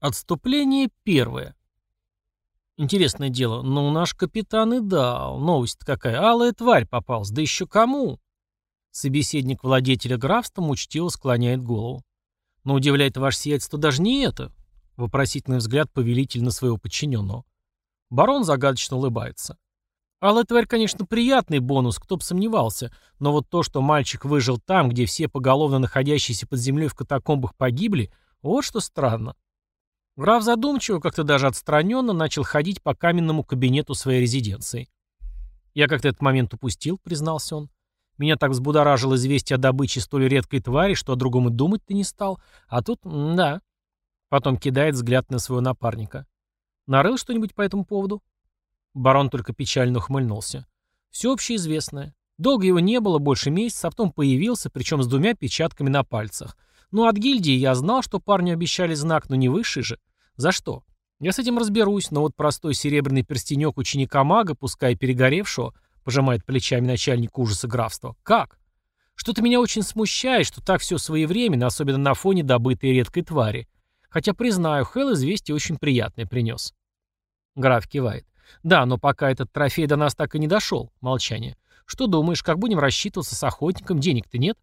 Отступление первое. Интересное дело, но наш капитан и дал. Новость какая. Алая тварь попалась. Да еще кому? Собеседник владетеля графством учтиво склоняет голову. Но удивляет ваше сиятельство даже не это. Вопросительный взгляд повелитель на своего подчиненного. Барон загадочно улыбается. Алая тварь, конечно, приятный бонус, кто бы сомневался, но вот то, что мальчик выжил там, где все поголовно находящиеся под землей в катакомбах погибли, вот что странно. Граф задумчиво, как-то даже отстраненно, начал ходить по каменному кабинету своей резиденции. «Я как-то этот момент упустил», — признался он. «Меня так взбудоражило известие о добыче столь редкой твари, что о другом и думать ты не стал. А тут, да». Потом кидает взгляд на своего напарника. «Нарыл что-нибудь по этому поводу?» Барон только печально ухмыльнулся. «Все общеизвестное. Долго его не было, больше месяца, а потом появился, причем с двумя печатками на пальцах. Ну, от гильдии я знал, что парню обещали знак, но не высший же. За что? Я с этим разберусь, но вот простой серебряный перстенек ученика-мага, пускай перегоревшего, пожимает плечами начальник ужаса графства. Как? Что-то меня очень смущает, что так все своевременно, особенно на фоне добытой редкой твари. Хотя, признаю, Хелл известие очень приятное принес. Граф кивает. Да, но пока этот трофей до нас так и не дошел. Молчание. Что думаешь, как будем рассчитываться с охотником? Денег-то нет?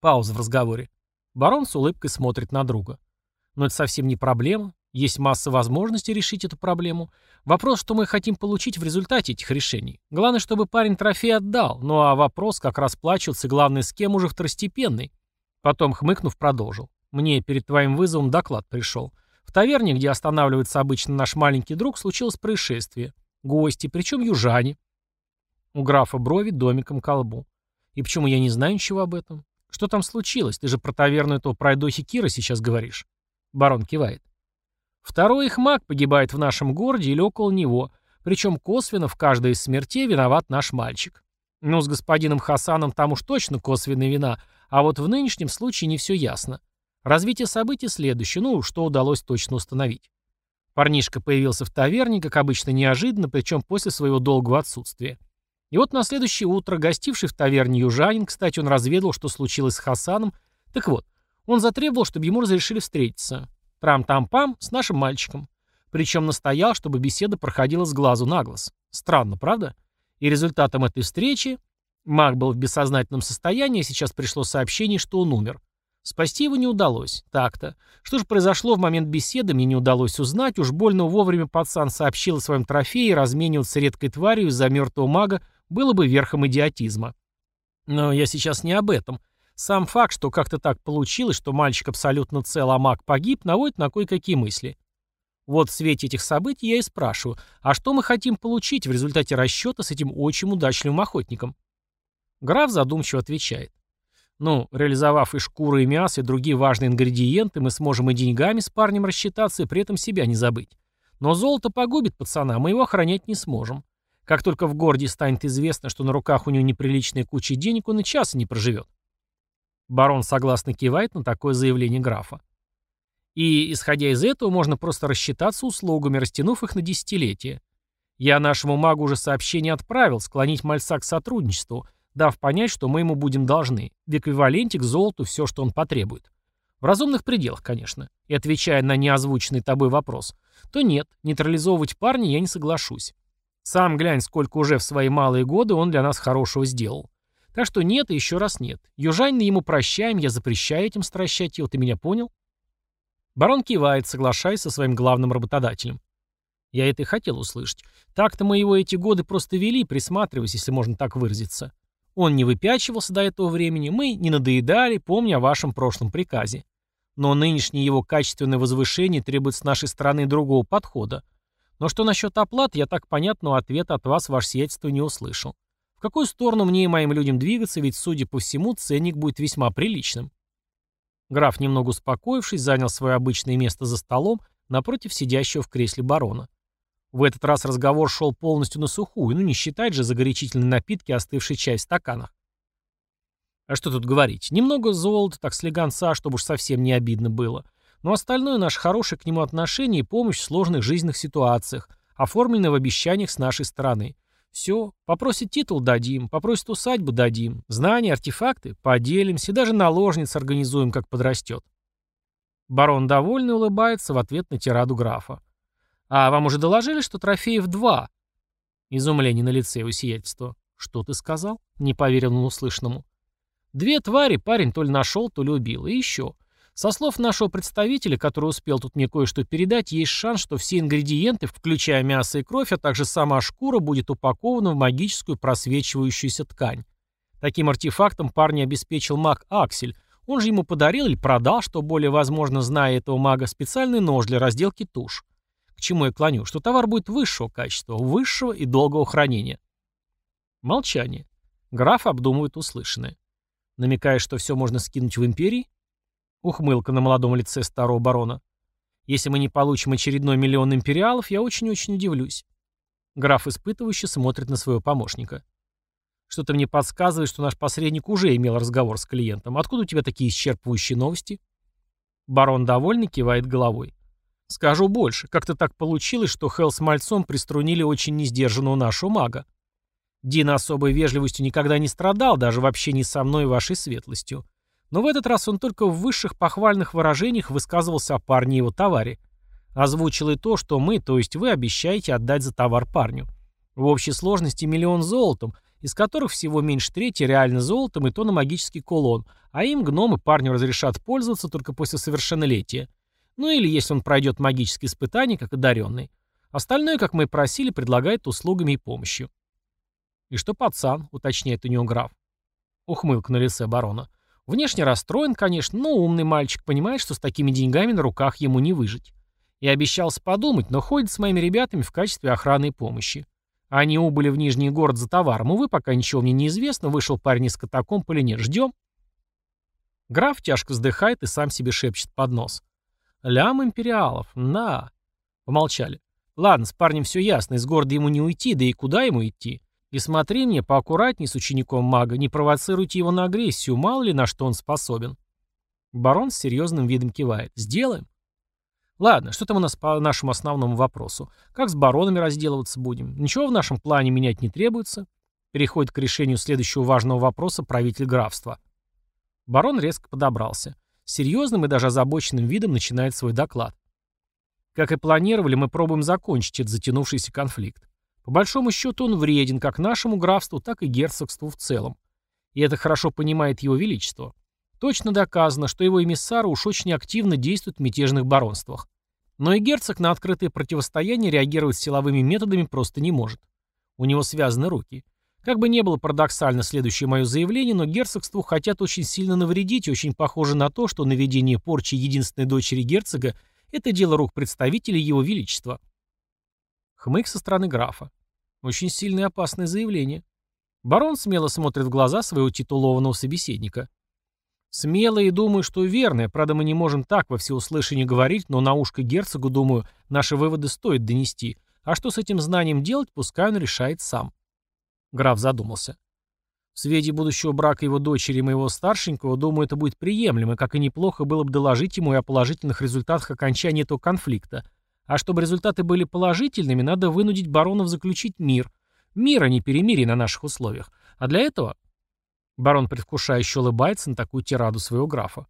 Пауза в разговоре. Барон с улыбкой смотрит на друга. Но это совсем не проблема. Есть масса возможностей решить эту проблему. Вопрос, что мы хотим получить в результате этих решений. Главное, чтобы парень трофей отдал. Ну а вопрос, как расплачиваться, главное, с кем уже второстепенный. Потом, хмыкнув, продолжил. Мне перед твоим вызовом доклад пришел. В таверне, где останавливается обычно наш маленький друг, случилось происшествие. Гости, причем южане. У графа брови домиком колбу. И почему я не знаю ничего об этом? Что там случилось? Ты же про таверну этого пройдохи Кира сейчас говоришь. Барон кивает. Второй их маг погибает в нашем городе или около него, причем косвенно в каждой из смертей виноват наш мальчик. Ну, с господином Хасаном там уж точно косвенная вина, а вот в нынешнем случае не все ясно. Развитие событий следующее, ну, что удалось точно установить. Парнишка появился в таверне, как обычно, неожиданно, причем после своего долгого отсутствия. И вот на следующее утро, гостивший в таверне южанин, кстати, он разведал, что случилось с Хасаном, так вот, он затребовал, чтобы ему разрешили встретиться. Трам-там-пам с нашим мальчиком. Причем настоял, чтобы беседа проходила с глазу на глаз. Странно, правда? И результатом этой встречи маг был в бессознательном состоянии, сейчас пришло сообщение, что он умер. Спасти его не удалось. Так-то. Что же произошло в момент беседы, мне не удалось узнать. Уж больно вовремя пацан сообщил о своем трофее, и размениваться редкой тварью из-за мертвого мага было бы верхом идиотизма. Но я сейчас не об этом. Сам факт, что как-то так получилось, что мальчик абсолютно цел, а маг погиб, наводит на кое-какие мысли. Вот в свете этих событий я и спрашиваю, а что мы хотим получить в результате расчета с этим очень удачливым охотником? Граф задумчиво отвечает. Ну, реализовав и шкуры, и мясо, и другие важные ингредиенты, мы сможем и деньгами с парнем рассчитаться, и при этом себя не забыть. Но золото погубит пацана, мы его охранять не сможем. Как только в городе станет известно, что на руках у него неприличная куча денег, он и часа не проживет. Барон согласно кивает на такое заявление графа. И, исходя из этого, можно просто рассчитаться услугами, растянув их на десятилетия. Я нашему магу уже сообщение отправил, склонить мальца к сотрудничеству, дав понять, что мы ему будем должны, в эквиваленте к золоту все, что он потребует. В разумных пределах, конечно. И отвечая на неозвученный тобой вопрос, то нет, нейтрализовывать парня я не соглашусь. Сам глянь, сколько уже в свои малые годы он для нас хорошего сделал. Так что нет и еще раз нет. Южанина ему прощаем, я запрещаю этим стращать его, ты меня понял? Барон кивает, соглашаясь со своим главным работодателем. Я это и хотел услышать. Так-то мы его эти годы просто вели, присматриваясь, если можно так выразиться. Он не выпячивался до этого времени, мы не надоедали, помня о вашем прошлом приказе. Но нынешнее его качественное возвышение требует с нашей стороны другого подхода. Но что насчет оплат, я так понятного ответа от вас, ваше сиятельство, не услышал. В какую сторону мне и моим людям двигаться, ведь, судя по всему, ценник будет весьма приличным. Граф, немного успокоившись, занял свое обычное место за столом напротив сидящего в кресле барона. В этот раз разговор шел полностью на сухую, ну не считать же загорячительные напитки, остывший чай в стаканах. А что тут говорить? Немного золота, так слегонца, чтобы уж совсем не обидно было. Но остальное наше хорошее к нему отношение и помощь в сложных жизненных ситуациях, оформленное в обещаниях с нашей стороны. Все, попросит титул – дадим, попросит усадьбу – дадим, знания, артефакты – поделимся, даже наложниц организуем, как подрастет. Барон довольный улыбается в ответ на тираду графа. «А вам уже доложили, что трофеев два?» Изумление на лице его сиятельства. «Что ты сказал?» — не поверил он услышанному. «Две твари парень то ли нашел, то ли убил. И еще. Со слов нашего представителя, который успел тут мне кое-что передать, есть шанс, что все ингредиенты, включая мясо и кровь, а также сама шкура, будет упакована в магическую просвечивающуюся ткань. Таким артефактом парня обеспечил маг Аксель. Он же ему подарил или продал, что более возможно, зная этого мага, специальный нож для разделки туш. К чему я клоню? Что товар будет высшего качества, высшего и долгого хранения. Молчание. Граф обдумывает услышанное. Намекаешь, что все можно скинуть в империи? Ухмылка на молодом лице старого барона. Если мы не получим очередной миллион империалов, я очень-очень удивлюсь. Граф испытывающе смотрит на своего помощника. Что-то мне подсказывает, что наш посредник уже имел разговор с клиентом. Откуда у тебя такие исчерпывающие новости? Барон довольно кивает головой. Скажу больше. Как-то так получилось, что Хелл с Мальцом приструнили очень несдержанного нашего мага. Дина особой вежливостью никогда не страдал, даже в общении со мной и вашей светлостью. Но в этот раз он только в высших похвальных выражениях высказывался о парне и его товаре. Озвучил и то, что мы, то есть вы, обещаете отдать за товар парню. В общей сложности миллион золотом, из которых всего меньше трети реально золотом и то на магический кулон, а им гномы парню разрешат пользоваться только после совершеннолетия. Ну или если он пройдет магические испытания, как одаренный. Остальное, как мы и просили, предлагает услугами и помощью. «И что пацан?» — уточняет у него граф. Ухмылка на лице барона. Внешне расстроен, конечно, но умный мальчик понимает, что с такими деньгами на руках ему не выжить. И обещался подумать, но ходит с моими ребятами в качестве охраны и помощи. Они убыли в Нижний город за товаром, увы, пока ничего мне не известно, вышел парень из катакомб или нет, ждем. Граф тяжко вздыхает и сам себе шепчет под нос. Лям империалов, на. Помолчали. Ладно, с парнем все ясно, из города ему не уйти, да и куда ему идти? И смотри мне поаккуратней с учеником мага, не провоцируйте его на агрессию, мало ли на что он способен. Барон с серьезным видом кивает. Сделаем. Ладно, что там у нас по нашему основному вопросу? Как с баронами разделываться будем? Ничего в нашем плане менять не требуется. Переходит к решению следующего важного вопроса правитель графства. Барон резко подобрался. Серьезным и даже озабоченным видом начинает свой доклад. Как и планировали, мы пробуем закончить этот затянувшийся конфликт. По большому счету он вреден как нашему графству, так и герцогству в целом. И это хорошо понимает его величество. Точно доказано, что его эмиссары уж очень активно действуют в мятежных баронствах. Но и герцог на открытое противостояние реагировать силовыми методами просто не может. У него связаны руки. Как бы не было парадоксально следующее мое заявление, но герцогству хотят очень сильно навредить, и очень похоже на то, что наведение порчи единственной дочери герцога – это дело рук представителей его величества. Хмык со стороны графа. Очень сильное и опасное заявление. Барон смело смотрит в глаза своего титулованного собеседника. Смело и думаю, что верное, правда мы не можем так во всеуслышание говорить, но на ушко герцогу, думаю, наши выводы стоит донести. А что с этим знанием делать, пускай он решает сам. Граф задумался. В свете будущего брака его дочери и моего старшенького, думаю, это будет приемлемо, как и неплохо было бы доложить ему и о положительных результатах окончания этого конфликта, а чтобы результаты были положительными, надо вынудить баронов заключить мир. Мир, а не перемирие на наших условиях. А для этого... Барон предвкушающе улыбается на такую тираду своего графа.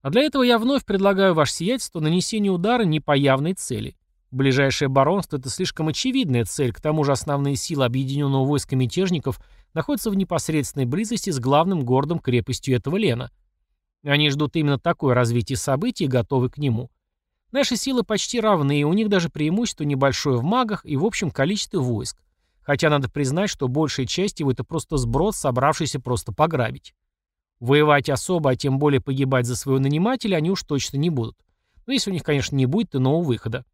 А для этого я вновь предлагаю ваше сиятельство нанесение удара не по явной цели. Ближайшее баронство – это слишком очевидная цель, к тому же основные силы объединенного войска мятежников находятся в непосредственной близости с главным городом крепостью этого Лена. Они ждут именно такое развитие событий и готовы к нему. Наши силы почти равны, и у них даже преимущество небольшое в магах и в общем количестве войск. Хотя надо признать, что большая часть его это просто сброд, собравшийся просто пограбить. Воевать особо, а тем более погибать за своего нанимателя они уж точно не будут. Но если у них, конечно, не будет иного выхода.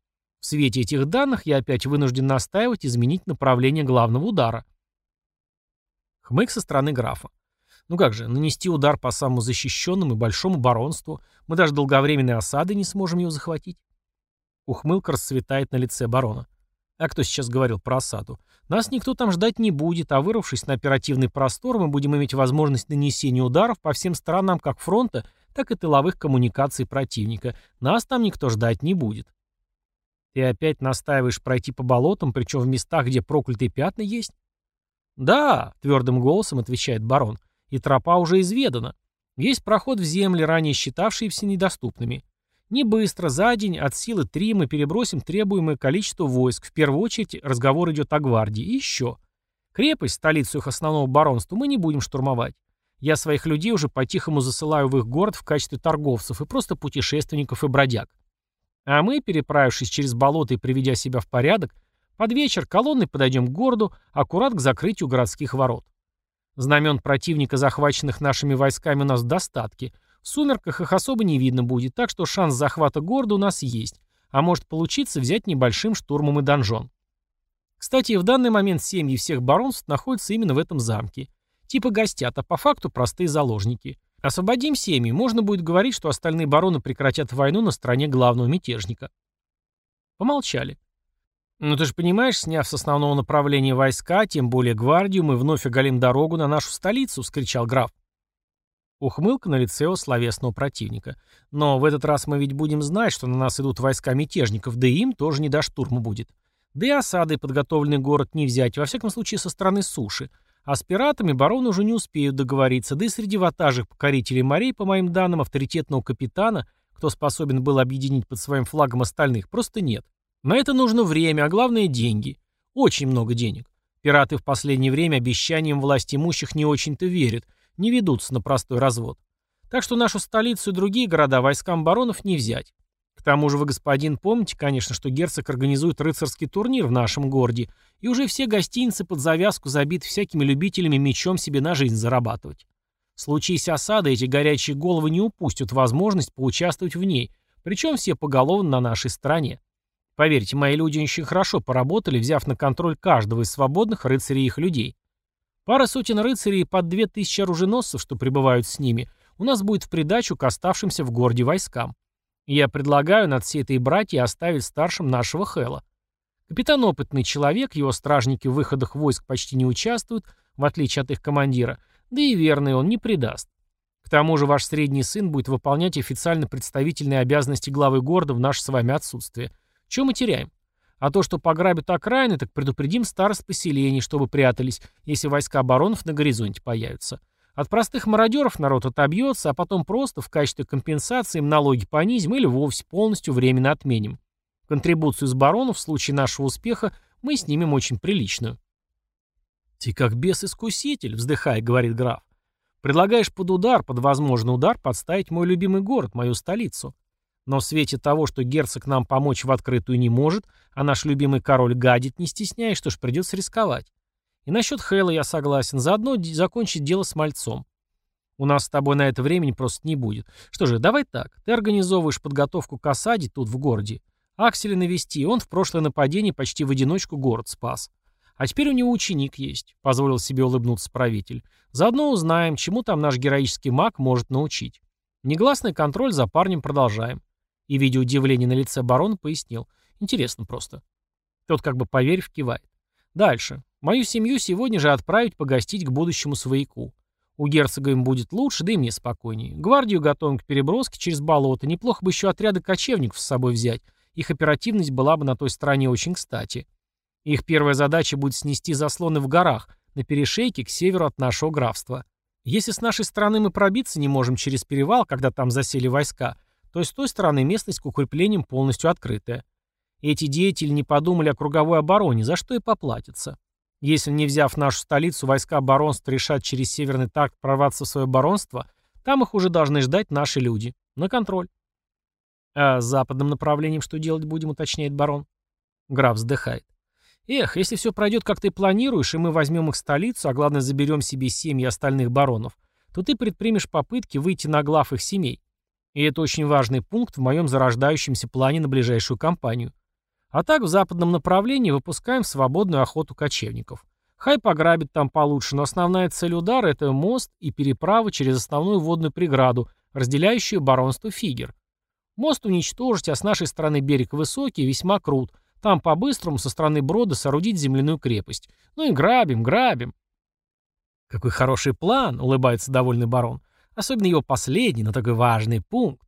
В свете этих данных я опять вынужден настаивать изменить направление главного удара. Хмык со стороны графа. Ну как же, нанести удар по самому защищенному и большому баронству. Мы даже долговременной осады не сможем его захватить. Ухмылка расцветает на лице барона. А кто сейчас говорил про осаду? Нас никто там ждать не будет, а вырвавшись на оперативный простор, мы будем иметь возможность нанесения ударов по всем сторонам как фронта, так и тыловых коммуникаций противника. Нас там никто ждать не будет. Ты опять настаиваешь пройти по болотам, причем в местах, где проклятые пятна есть? Да, твердым голосом отвечает барон. И тропа уже изведана. Есть проход в земли, ранее считавшиеся недоступными. Не быстро, за день, от силы три мы перебросим требуемое количество войск. В первую очередь разговор идет о гвардии. И еще. Крепость, столицу их основного баронства, мы не будем штурмовать. Я своих людей уже по-тихому засылаю в их город в качестве торговцев и просто путешественников и бродяг. А мы, переправившись через болото и приведя себя в порядок, под вечер колонной подойдем к городу, аккурат к закрытию городских ворот. Знамен противника, захваченных нашими войсками, у нас в достатке – в сумерках их особо не видно будет, так что шанс захвата города у нас есть, а может получиться взять небольшим штурмом и донжон. Кстати, в данный момент семьи всех баронств находятся именно в этом замке. Типа гостят, а по факту простые заложники. Освободим семьи, можно будет говорить, что остальные бароны прекратят войну на стороне главного мятежника. Помолчали. «Ну ты же понимаешь, сняв с основного направления войска, тем более гвардию, мы вновь оголим дорогу на нашу столицу», — вскричал граф. Ухмылка на лице у словесного противника. Но в этот раз мы ведь будем знать, что на нас идут войска мятежников, да и им тоже не до штурма будет. Да и осадой подготовленный город не взять, во всяком случае со стороны суши. А с пиратами бароны уже не успеют договориться, да и среди ватажек покорителей морей, по моим данным, авторитетного капитана, кто способен был объединить под своим флагом остальных, просто нет. На это нужно время, а главное деньги. Очень много денег. Пираты в последнее время обещаниям власть имущих не очень-то верят – не ведутся на простой развод. Так что нашу столицу и другие города войскам баронов не взять. К тому же вы, господин, помните, конечно, что герцог организует рыцарский турнир в нашем городе, и уже все гостиницы под завязку забиты всякими любителями мечом себе на жизнь зарабатывать. В случае осады эти горячие головы не упустят возможность поучаствовать в ней, причем все поголовно на нашей стороне. Поверьте, мои люди очень хорошо поработали, взяв на контроль каждого из свободных рыцарей их людей. Пара сотен рыцарей под две тысячи оруженосцев, что прибывают с ними, у нас будет в придачу к оставшимся в городе войскам. Я предлагаю над всей этой братьей оставить старшим нашего Хэла. Капитан опытный человек, его стражники в выходах войск почти не участвуют, в отличие от их командира, да и верный он не предаст. К тому же ваш средний сын будет выполнять официально представительные обязанности главы города в наше с вами отсутствие. Чем мы теряем? А то, что пограбят окраины, так предупредим старост поселений, чтобы прятались, если войска баронов на горизонте появятся. От простых мародеров народ отобьется, а потом просто в качестве компенсации им налоги понизим или вовсе полностью временно отменим. Контрибуцию с баронов в случае нашего успеха мы снимем очень приличную. «Ты как бес-искуситель», — вздыхая, говорит граф. «Предлагаешь под удар, под возможный удар подставить мой любимый город, мою столицу. Но в свете того, что герцог нам помочь в открытую не может, а наш любимый король гадит, не стесняясь, что ж придется рисковать. И насчет Хэлла я согласен, заодно закончить дело с мальцом. У нас с тобой на это времени просто не будет. Что же, давай так, ты организовываешь подготовку к осаде тут в городе. Акселя навести, он в прошлое нападение почти в одиночку город спас. А теперь у него ученик есть, позволил себе улыбнуться правитель. Заодно узнаем, чему там наш героический маг может научить. Негласный контроль за парнем продолжаем. И, видя удивление на лице барона, пояснил. Интересно просто. Тот, как бы поверив, кивает. Дальше. Мою семью сегодня же отправить погостить к будущему свояку. У герцога им будет лучше, да и мне спокойнее. Гвардию готовим к переброске через болото. Неплохо бы еще отряды кочевников с собой взять. Их оперативность была бы на той стороне очень кстати. Их первая задача будет снести заслоны в горах, на перешейке к северу от нашего графства. Если с нашей стороны мы пробиться не можем через перевал, когда там засели войска, то с той стороны местность к укреплениям полностью открытая. Эти деятели не подумали о круговой обороне, за что и поплатятся. Если, не взяв нашу столицу, войска баронства решат через северный такт прорваться в свое баронство, там их уже должны ждать наши люди. На контроль. А с западным направлением что делать будем, уточняет барон. Граф вздыхает. Эх, если все пройдет, как ты планируешь, и мы возьмем их столицу, а главное заберем себе семьи остальных баронов, то ты предпримешь попытки выйти на глав их семей. И это очень важный пункт в моем зарождающемся плане на ближайшую кампанию. А так в западном направлении выпускаем свободную охоту кочевников. Хай пограбит там получше, но основная цель удара – это мост и переправа через основную водную преграду, разделяющую баронство Фигер. Мост уничтожить, а с нашей стороны берег высокий весьма крут. Там по-быстрому со стороны брода соорудить земляную крепость. Ну и грабим, грабим. «Какой хороший план!» — улыбается довольный барон. Особенно его последний, но такой важный пункт.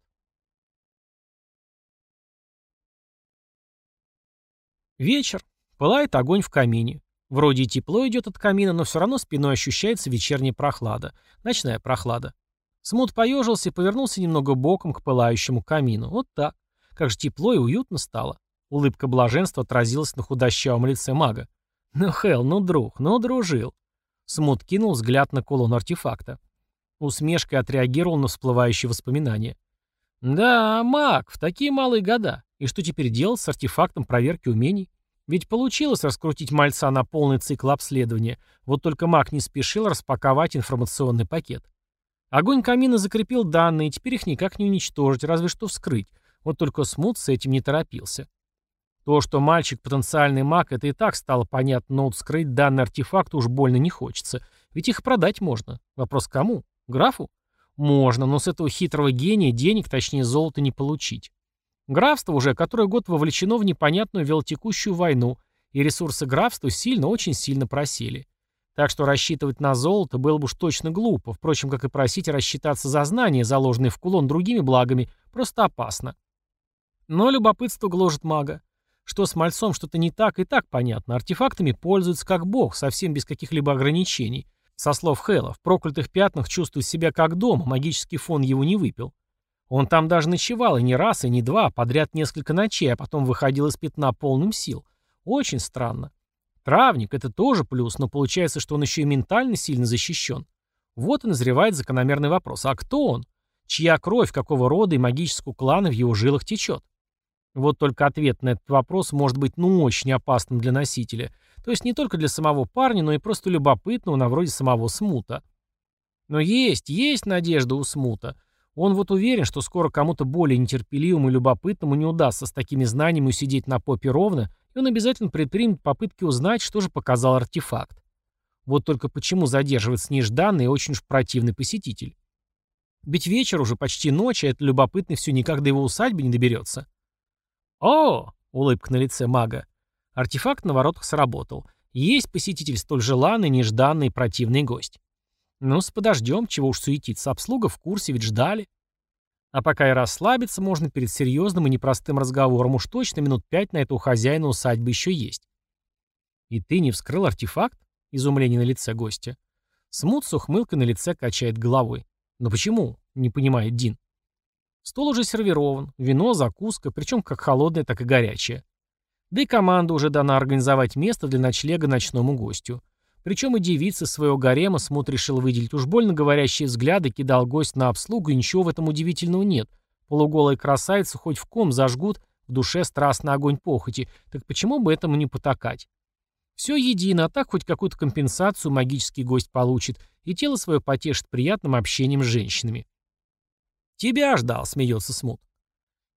Вечер. Пылает огонь в камине. Вроде и тепло идет от камина, но все равно спиной ощущается вечерняя прохлада. Ночная прохлада. Смут поежился и повернулся немного боком к пылающему камину. Вот так. Как же тепло и уютно стало. Улыбка блаженства отразилась на худощавом лице мага. «Ну, Хелл, ну, друг, ну, дружил». Смут кинул взгляд на кулон артефакта. Усмешкой отреагировал на всплывающие воспоминания. «Да, маг, в такие малые года. И что теперь делать с артефактом проверки умений? Ведь получилось раскрутить мальца на полный цикл обследования, вот только маг не спешил распаковать информационный пакет. Огонь камина закрепил данные, теперь их никак не уничтожить, разве что вскрыть. Вот только Смут с этим не торопился. То, что мальчик потенциальный маг, это и так стало понятно, но вот вскрыть данный артефакт уж больно не хочется. Ведь их продать можно. Вопрос кому? Графу? Можно, но с этого хитрого гения денег, точнее золота, не получить. Графство уже который год вовлечено в непонятную велотекущую войну, и ресурсы графства сильно, очень сильно просели. Так что рассчитывать на золото было бы уж точно глупо, впрочем, как и просить рассчитаться за знания, заложенные в кулон другими благами, просто опасно. Но любопытство гложет мага. Что с мальцом что-то не так и так понятно. Артефактами пользуется как бог, совсем без каких-либо ограничений. Со слов Хэла, в проклятых пятнах чувствует себя как дома, магический фон его не выпил. Он там даже ночевал, и не раз, и не два, подряд несколько ночей, а потом выходил из пятна полным сил. Очень странно. Травник — это тоже плюс, но получается, что он еще и ментально сильно защищен. Вот и назревает закономерный вопрос. А кто он? Чья кровь, какого рода и магического клана в его жилах течет? Вот только ответ на этот вопрос может быть ну очень опасным для носителя. То есть не только для самого парня, но и просто любопытного на вроде самого Смута. Но есть, есть надежда у Смута. Он вот уверен, что скоро кому-то более нетерпеливому и любопытному не удастся с такими знаниями усидеть на попе ровно, и он обязательно предпримет попытки узнать, что же показал артефакт. Вот только почему задерживается нежданный и очень уж противный посетитель? Ведь вечер уже почти ночь, а этот любопытный все никак до его усадьбы не доберется. «О!» — улыбка на лице мага. Артефакт на воротах сработал. Есть посетитель столь желанный, нежданный и противный гость. Ну-с, подождем, чего уж суетиться, обслуга в курсе, ведь ждали. А пока и расслабиться можно перед серьезным и непростым разговором, уж точно минут пять на это у хозяина усадьбы еще есть. И ты не вскрыл артефакт? Изумление на лице гостя. Смут с ухмылкой на лице качает головой. Но почему? Не понимает Дин. Стол уже сервирован, вино, закуска, причем как холодное, так и горячее. Да и команда уже дана организовать место для ночлега ночному гостю. Причем и девица своего гарема Смут решил выделить уж больно говорящие взгляды, кидал гость на обслугу, и ничего в этом удивительного нет. Полуголые красавицы хоть в ком зажгут, в душе страстный огонь похоти, так почему бы этому не потакать? Все едино, а так хоть какую-то компенсацию магический гость получит, и тело свое потешит приятным общением с женщинами. «Тебя ждал», — смеется Смут.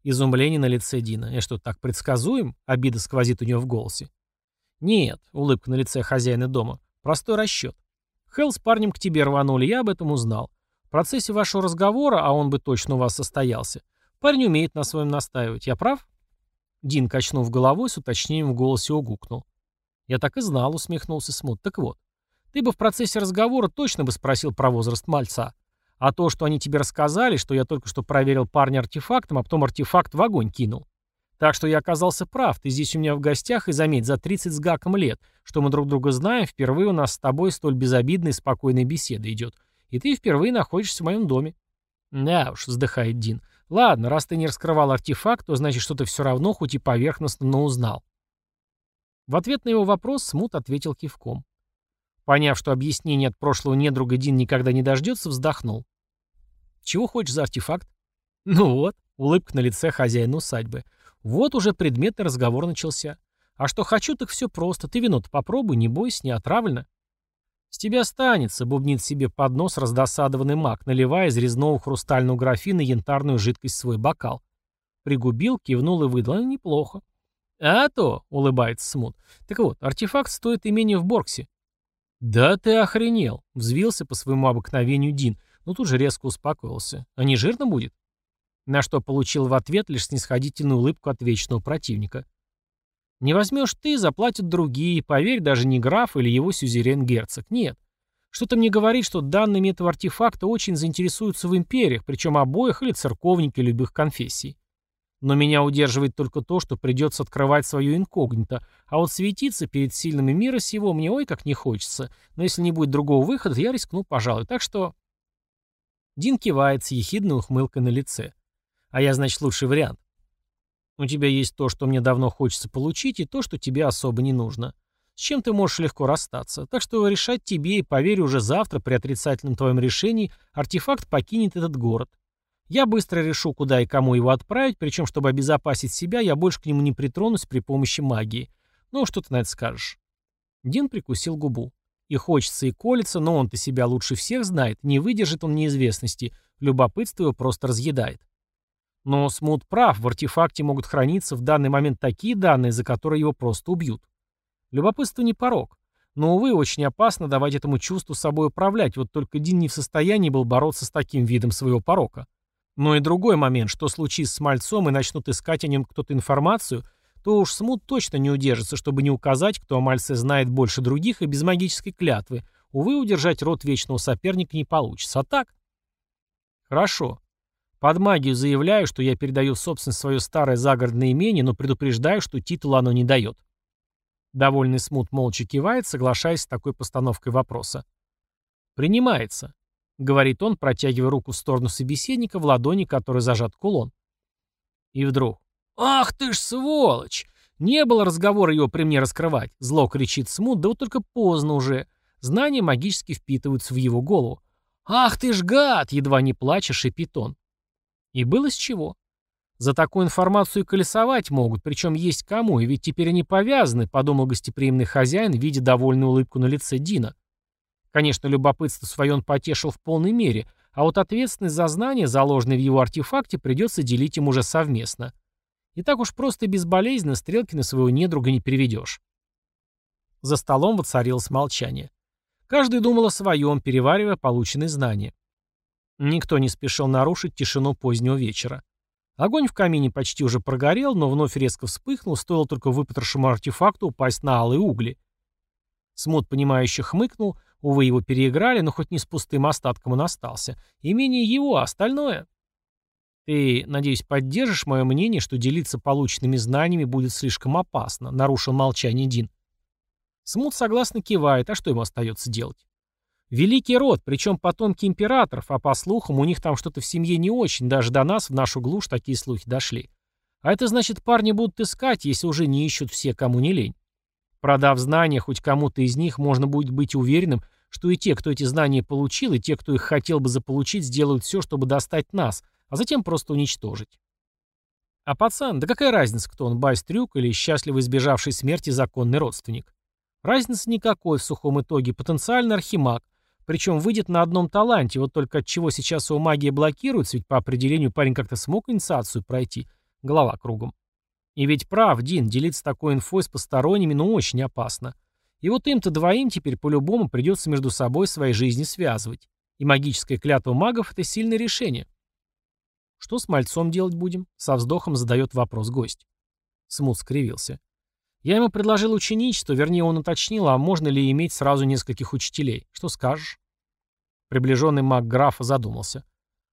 Изумление на лице Дина. «Я что, так предсказуем?» — обида сквозит у него в голосе. «Нет», — улыбка на лице хозяина дома. Простой расчет. Хелл с парнем к тебе рванули, я об этом узнал. В процессе вашего разговора, а он бы точно у вас состоялся, парень умеет на своем настаивать. Я прав? Дин, качнув головой, с уточнением в голосе угукнул. Я так и знал, усмехнулся Смут. Так вот, ты бы в процессе разговора точно бы спросил про возраст мальца. А то, что они тебе рассказали, что я только что проверил парня артефактом, а потом артефакт в огонь кинул. Так что я оказался прав, ты здесь у меня в гостях, и заметь, за 30 с гаком лет, что мы друг друга знаем, впервые у нас с тобой столь безобидная и спокойная беседа идет. И ты впервые находишься в моем доме. Да уж, вздыхает Дин. Ладно, раз ты не раскрывал артефакт, то значит, что ты все равно, хоть и поверхностно, но узнал. В ответ на его вопрос Смут ответил кивком. Поняв, что объяснение от прошлого недруга Дин никогда не дождется, вздохнул. «Чего хочешь за артефакт?» «Ну вот», — улыбка на лице хозяина усадьбы. Вот уже предметный разговор начался. А что хочу, так все просто. Ты вино-то попробуй, не бойся, не отравлено. С тебя останется, бубнит себе под нос раздосадованный маг, наливая из резного хрустального графина янтарную жидкость в свой бокал. Пригубил, кивнул и выдал. Неплохо. А то, улыбается Смут. Так вот, артефакт стоит имение в Борксе. Да ты охренел, взвился по своему обыкновению Дин, но тут же резко успокоился. А не жирно будет? На что получил в ответ лишь снисходительную улыбку от вечного противника. Не возьмешь ты, заплатят другие, поверь, даже не граф или его сюзерен-герцог. Нет. Что-то мне говорит, что данными этого артефакта очень заинтересуются в империях, причем обоих или церковники любых конфессий. Но меня удерживает только то, что придется открывать свое инкогнито, а вот светиться перед сильными мира сего мне ой как не хочется, но если не будет другого выхода, я рискну, пожалуй, так что... Дин кивает с ехидной ухмылкой на лице. А я, значит, лучший вариант. У тебя есть то, что мне давно хочется получить, и то, что тебе особо не нужно. С чем ты можешь легко расстаться. Так что решать тебе, и поверь, уже завтра при отрицательном твоем решении артефакт покинет этот город. Я быстро решу, куда и кому его отправить, причем, чтобы обезопасить себя, я больше к нему не притронусь при помощи магии. Ну, что ты на это скажешь?» Дин прикусил губу. И хочется, и колется, но он-то себя лучше всех знает, не выдержит он неизвестности, любопытство его просто разъедает. Но Смут прав, в артефакте могут храниться в данный момент такие данные, за которые его просто убьют. Любопытство не порог. Но, увы, очень опасно давать этому чувству собой управлять, вот только Дин не в состоянии был бороться с таким видом своего порока. Но и другой момент, что случится с мальцом и начнут искать о нем кто-то информацию, то уж Смут точно не удержится, чтобы не указать, кто о мальце знает больше других и без магической клятвы. Увы, удержать рот вечного соперника не получится. А так? Хорошо. Под магию заявляю, что я передаю в собственность свое старое загородное имение, но предупреждаю, что титула оно не дает. Довольный Смут молча кивает, соглашаясь с такой постановкой вопроса. «Принимается», — говорит он, протягивая руку в сторону собеседника, в ладони которой зажат кулон. И вдруг «Ах ты ж сволочь! Не было разговора его при мне раскрывать!» Зло кричит Смут, да вот только поздно уже. Знания магически впитываются в его голову. «Ах ты ж гад!» — едва не плача шипит он. И было с чего. За такую информацию и колесовать могут, причем есть кому, и ведь теперь они повязаны, подумал гостеприимный хозяин, видя довольную улыбку на лице Дина. Конечно, любопытство свое он потешил в полной мере, а вот ответственность за знания, заложенные в его артефакте, придется делить им уже совместно. И так уж просто и безболезненно стрелки на своего недруга не переведешь. За столом воцарилось молчание. Каждый думал о своем, переваривая полученные знания. Никто не спешил нарушить тишину позднего вечера. Огонь в камине почти уже прогорел, но вновь резко вспыхнул, стоило только выпотрошему артефакту упасть на алые угли. Смут, понимающе хмыкнул, увы, его переиграли, но хоть не с пустым остатком он остался. Имение его, а остальное... «Ты, надеюсь, поддержишь мое мнение, что делиться полученными знаниями будет слишком опасно», — нарушил молчание Дин. Смут согласно кивает, а что ему остается делать? Великий род, причем потомки императоров, а по слухам, у них там что-то в семье не очень, даже до нас, в нашу глушь, такие слухи дошли. А это значит, парни будут искать, если уже не ищут все, кому не лень. Продав знания хоть кому-то из них, можно будет быть уверенным, что и те, кто эти знания получил, и те, кто их хотел бы заполучить, сделают все, чтобы достать нас, а затем просто уничтожить. А пацан, да какая разница, кто он, байстрюк или счастливо избежавший смерти законный родственник? Разницы никакой в сухом итоге, потенциальный архимаг, причем выйдет на одном таланте, вот только от чего сейчас его магия блокируется, ведь по определению парень как-то смог инициацию пройти. Голова кругом. И ведь прав, Дин, делиться такой инфой с посторонними, ну, очень опасно. И вот им-то двоим теперь по-любому придется между собой свои жизни связывать. И магическая клятва магов — это сильное решение. Что с мальцом делать будем? Со вздохом задает вопрос гость. Смут скривился. Я ему предложил ученичество, вернее, он уточнил, а можно ли иметь сразу нескольких учителей. Что скажешь? Приближенный маг графа задумался.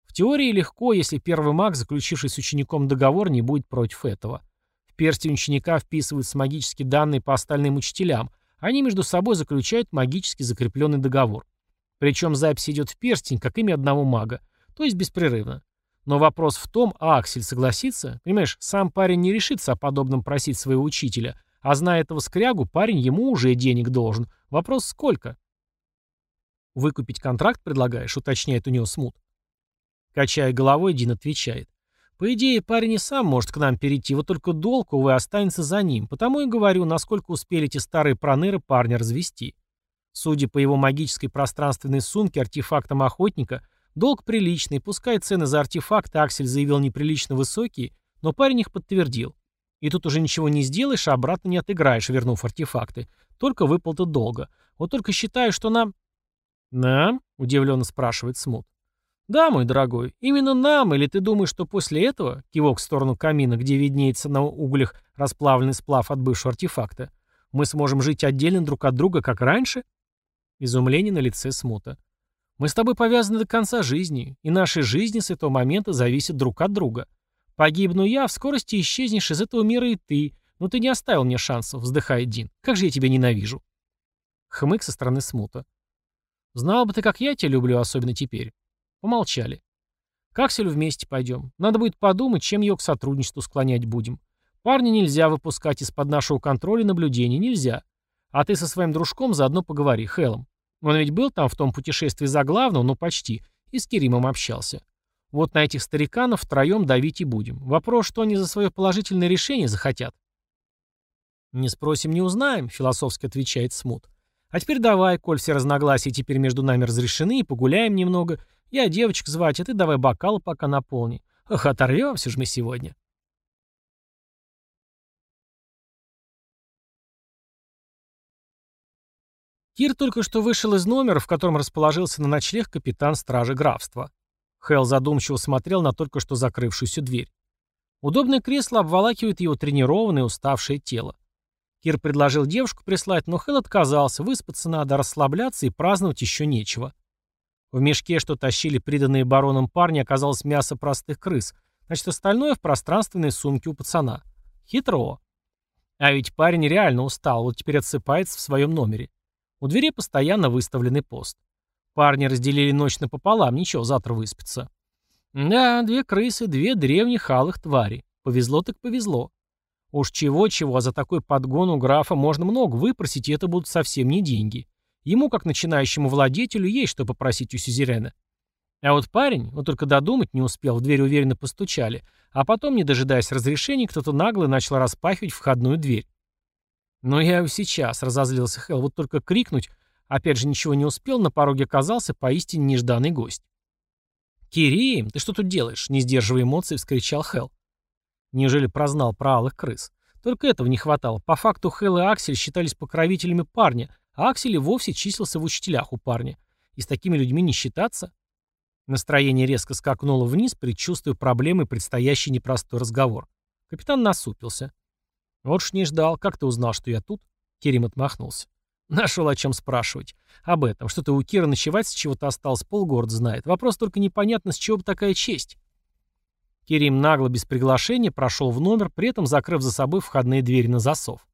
В теории легко, если первый маг, заключивший с учеником договор, не будет против этого. В перстень ученика вписываются магические данные по остальным учителям. Они между собой заключают магически закрепленный договор. Причем запись идет в перстень, как имя одного мага, то есть беспрерывно. Но вопрос в том, а Аксель согласится? Понимаешь, сам парень не решится о подобном просить своего учителя – а зная этого скрягу, парень ему уже денег должен. Вопрос сколько? Выкупить контракт предлагаешь, уточняет у него смут. Качая головой, Дин отвечает. По идее, парень и сам может к нам перейти, вот только долг, увы, останется за ним. Потому и говорю, насколько успели эти старые проныры парня развести. Судя по его магической пространственной сумке артефактом охотника, долг приличный, пускай цены за артефакты Аксель заявил неприлично высокие, но парень их подтвердил. И тут уже ничего не сделаешь, а обратно не отыграешь, вернув артефакты. Только выплата долга. Вот только считаю, что нам... «Нам?» — удивленно спрашивает Смут. «Да, мой дорогой, именно нам, или ты думаешь, что после этого, кивок в сторону камина, где виднеется на углях расплавленный сплав от бывшего артефакта, мы сможем жить отдельно друг от друга, как раньше?» Изумление на лице Смута. «Мы с тобой повязаны до конца жизни, и наши жизни с этого момента зависят друг от друга. Погибну я, в скорости исчезнешь из этого мира и ты. Но ты не оставил мне шансов, вздыхает Дин. Как же я тебя ненавижу. Хмык со стороны смута. Знал бы ты, как я тебя люблю, особенно теперь. Помолчали. К Акселю вместе пойдем. Надо будет подумать, чем ее к сотрудничеству склонять будем. Парня нельзя выпускать из-под нашего контроля наблюдения, нельзя. А ты со своим дружком заодно поговори, Хелом. Он ведь был там в том путешествии за главного, ну почти, и с Керимом общался. Вот на этих стариканов втроем давить и будем. Вопрос, что они за свое положительное решение захотят. «Не спросим, не узнаем», — философски отвечает Смут. «А теперь давай, коль все разногласия теперь между нами разрешены, и погуляем немного. Я девочек звать, а ты давай бокал пока наполни. Ох, оторвемся же мы сегодня». Кир только что вышел из номера, в котором расположился на ночлег капитан стражи графства. Хелл задумчиво смотрел на только что закрывшуюся дверь. Удобное кресло обволакивает его тренированное уставшее тело. Кир предложил девушку прислать, но Хелл отказался, выспаться надо, расслабляться и праздновать еще нечего. В мешке, что тащили приданные бароном парни, оказалось мясо простых крыс, значит остальное в пространственной сумке у пацана. Хитро. А ведь парень реально устал, вот теперь отсыпается в своем номере. У двери постоянно выставленный пост. Парни разделили ночь напополам, ничего, завтра выспится. Да, две крысы, две древних алых твари. Повезло так повезло. Уж чего-чего, а за такой подгон у графа можно много выпросить, и это будут совсем не деньги. Ему, как начинающему владетелю, есть что попросить у сюзерена. А вот парень, он только додумать не успел, в дверь уверенно постучали, а потом, не дожидаясь разрешения, кто-то нагло начал распахивать входную дверь. «Но я сейчас», — разозлился Хелл, вот только крикнуть, опять же ничего не успел, на пороге оказался поистине нежданный гость. «Кирим, ты что тут делаешь?» — не сдерживая эмоций, вскричал Хелл. Неужели прознал про алых крыс? Только этого не хватало. По факту Хелл и Аксель считались покровителями парня, а Аксель и вовсе числился в учителях у парня. И с такими людьми не считаться? Настроение резко скакнуло вниз, предчувствуя проблемы предстоящий непростой разговор. Капитан насупился. «Вот ж не ждал. Как ты узнал, что я тут?» Керим отмахнулся. «Нашел о чем спрашивать. Об этом. Что-то у Кира ночевать с чего-то осталось, полгорода знает. Вопрос только непонятно, с чего бы такая честь». Керим нагло, без приглашения, прошел в номер, при этом закрыв за собой входные двери на засов.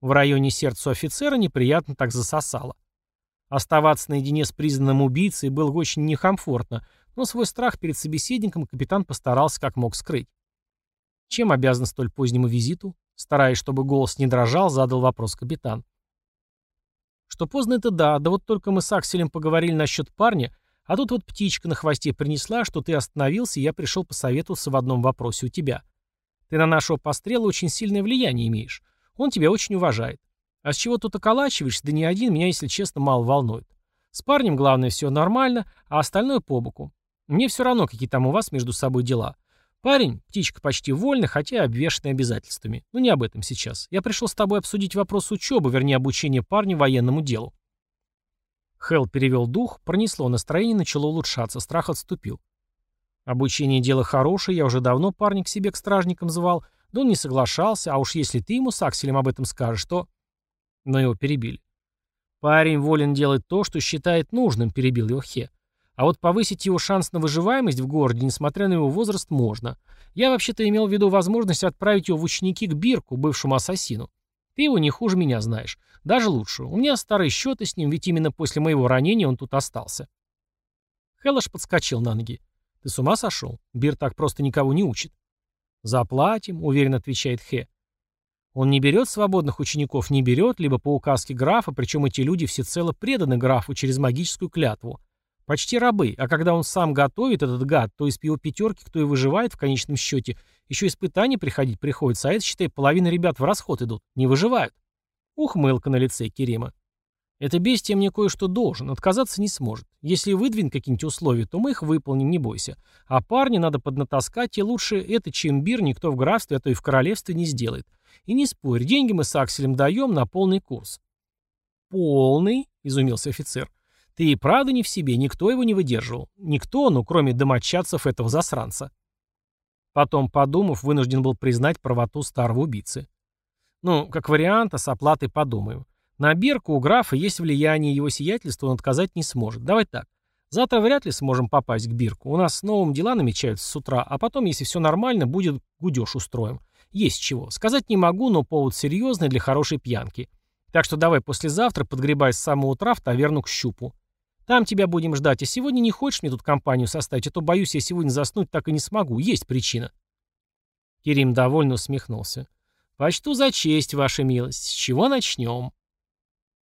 В районе сердца офицера неприятно так засосало. Оставаться наедине с признанным убийцей было очень некомфортно, но свой страх перед собеседником капитан постарался как мог скрыть. Чем обязан столь позднему визиту? Стараясь, чтобы голос не дрожал, задал вопрос капитан. Что поздно это да, да вот только мы с Акселем поговорили насчет парня, а тут вот птичка на хвосте принесла, что ты остановился, и я пришел посоветоваться в одном вопросе у тебя. Ты на нашего пострела очень сильное влияние имеешь. Он тебя очень уважает. А с чего тут околачиваешься, да не один, меня, если честно, мало волнует. С парнем, главное, все нормально, а остальное по боку. Мне все равно, какие там у вас между собой дела. Парень, птичка почти вольна, хотя обвешанный обязательствами. Но не об этом сейчас. Я пришел с тобой обсудить вопрос учебы, вернее, обучения парня военному делу. Хелл перевел дух, пронесло настроение, начало улучшаться, страх отступил. Обучение дело хорошее, я уже давно парня к себе к стражникам звал, да он не соглашался, а уж если ты ему с Акселем об этом скажешь, то... Но его перебили. Парень волен делать то, что считает нужным, перебил его Хе. А вот повысить его шанс на выживаемость в городе, несмотря на его возраст, можно. Я вообще-то имел в виду возможность отправить его в ученики к Бирку, бывшему ассасину. Ты его не хуже меня знаешь. Даже лучше. У меня старые счеты с ним, ведь именно после моего ранения он тут остался. Хеллаш подскочил на ноги. Ты с ума сошел? Бир так просто никого не учит. Заплатим, уверенно отвечает Хе. Он не берет свободных учеников, не берет, либо по указке графа, причем эти люди всецело преданы графу через магическую клятву. Почти рабы, а когда он сам готовит, этот гад, то из его пятерки, кто и выживает в конечном счете, еще испытания приходить приходится, а это, считай, половина ребят в расход идут, не выживают. Ухмылка на лице Керима. Это бестия мне кое-что должен, отказаться не сможет. Если выдвинет какие-нибудь условия, то мы их выполним, не бойся. А парни надо поднатаскать, и лучше это, чем бир, никто в графстве, а то и в королевстве не сделает. И не спорь, деньги мы с Акселем даем на полный курс. «Полный?» — изумился офицер. Ты и правда не в себе, никто его не выдерживал. Никто, ну, кроме домочадцев этого засранца. Потом, подумав, вынужден был признать правоту старого убийцы. Ну, как вариант, а с оплатой подумаю. На Берку у графа есть влияние, его сиятельства он отказать не сможет. Давай так. Завтра вряд ли сможем попасть к Бирку. У нас с новым дела намечаются с утра, а потом, если все нормально, будет гудеж устроим. Есть чего. Сказать не могу, но повод серьезный для хорошей пьянки. Так что давай послезавтра подгребай с самого утра в таверну к щупу. Там тебя будем ждать, а сегодня не хочешь мне тут компанию составить, а то, боюсь, я сегодня заснуть так и не смогу. Есть причина». Керим довольно усмехнулся. «Почту за честь, ваша милость. С чего начнем?»